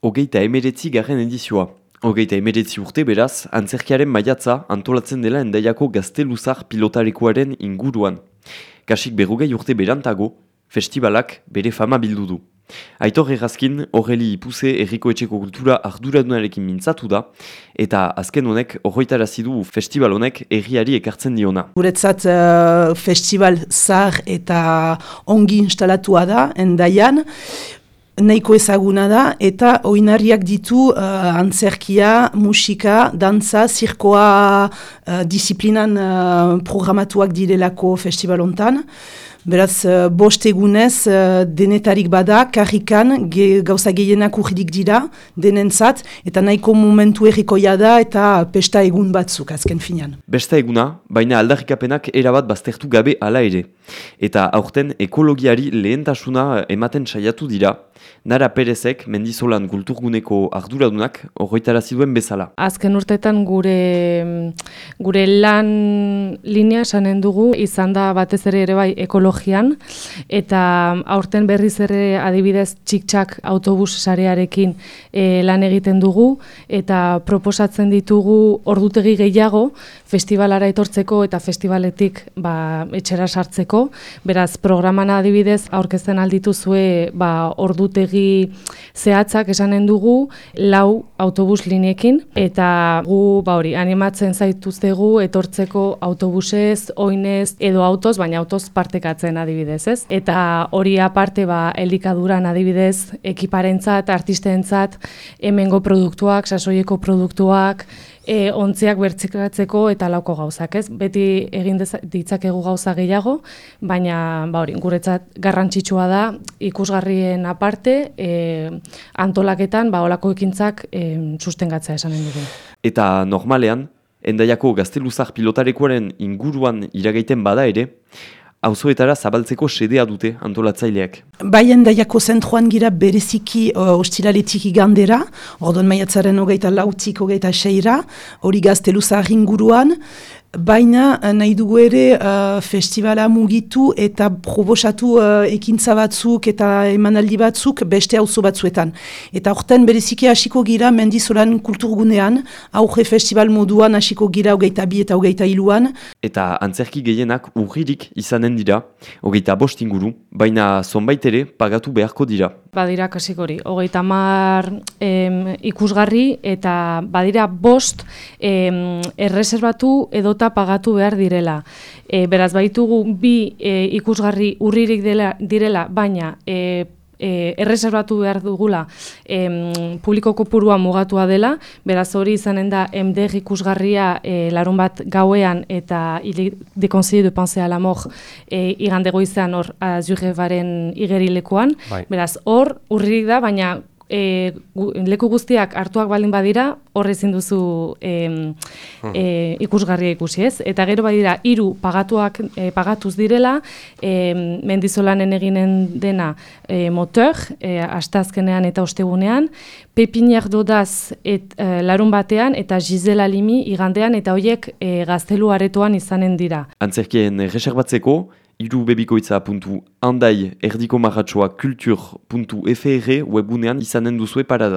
Hogeita emeretzi garren edizioa. Hogeita emeretzi urte beraz, antzerkiaren maiatza antolatzen dela endaiako gazteluzar pilotarekoaren inguruan. Kasik berrogei urte berantago, festivalak bere fama bildu du. Aitor errazkin, horreli ipuse erriko etxeko kultura arduradunarekin mintzatu da, eta azken honek horroitarazi du festival honek erriari ekartzen diona. Guretzat uh, festival zar eta ongi instalatua da, endaian, nahiko ezaguna da eta oinarriak ditu uh, antzerkia, musika, dantza, zirkoa uh, disiplinan uh, programatuak direlako festival hontan. Beraz, uh, bost egunez, uh, denetarik bada, karrikan, ge, gauza gehienak urrik dira, denentzat, eta nahiko momentu errikoia da, eta pesta egun batzuk, azken finean. Besta eguna, baina aldarrikapenak erabat baztertu gabe ala ere. Eta aurten ekologiari lehentasuna ematen saiatu dira, Nara Perezek, mendizolan kulturguneko arduradunak, horretara ziduen bezala. Azken urtetan gure, gure lan linea esanen dugu, izan da batez ere ere bai ekologian, eta aurten berriz ere adibidez txik-txak autobus sarearekin e, lan egiten dugu, eta proposatzen ditugu ordutegi gehiago, festivalara etortzeko eta festivaletik ba, etxera sartzeko, beraz programan adibidez aurkezten alditu zue ba, ordutegi zehatzak esanen dugu lau autobus liniekin eta gu ba hori animatzen zaituztegu etortzeko autobusez, oinez edo autoz, baina autoz partekatzen adibidez, ez? Eta hori aparte ba elikaduran adibidez ekiparentzat, artistentzat hemengo produktuak, sasoieko produktuak e, ontziak bertzikatzeko eta lauko gauzak, ez? Beti egin ditzakegu gauza gehiago, baina ba hori, guretzat garrantzitsua da ikusgarrien aparte, e, antolaketan ba holako ekintzak e, sustengatzea esanen dugu. Eta normalean, endaiako gazteluzak pilotarekoaren inguruan iragaiten bada ere, auzoetara zabaltzeko sedea dute antolatzaileak. Baien daiako zentruan gira bereziki uh, ostilaletik igandera, ordon maiatzaren hogeita lautik hogeita seira, hori gazteluza inguruan, Baina eh, nahi dugu ere uh, festivala mugitu eta probosatu uh, ekintza batzuk eta emanaldi batzuk beste auzo batzuetan. Eta horten bereziki hasiko gira mendizolan kulturgunean, auge festival moduan hasiko gira hogeita bi eta hogeita iluan. Eta antzerki gehienak urririk izanen dira, hogeita bost inguru, baina zonbait ere pagatu beharko dira. Badira kasik hori, hogeita mar ikusgarri eta badira bost em, erreserbatu edo kuota pagatu behar direla. E, beraz, baitugu bi e, ikusgarri urririk dela, direla, baina e, e, erreserbatu behar dugula e, publiko kopurua mugatua dela, beraz hori izanen da MDR ikusgarria e, larun bat gauean eta de Conseil de Pensée à la Mort e, igandego izan hor azurrebaren igerilekoan, bai. beraz hor urririk da, baina e, leku guztiak hartuak baldin badira, horre ezin duzu e, e, ikusgarria ikusi ez. Eta gero badira, hiru pagatuak e, pagatuz direla, e, mendizolanen eginen dena e, motor, e, astazkenean eta ostegunean, pepinak dodaz et, e, larun batean, eta Gisela Limi igandean, eta horiek e, gaztelu aretoan izanen dira. Antzerkien reservatzeko, irubebikoitza.andai erdiko marratxoa kultur.fr webunean izanen duzue parada.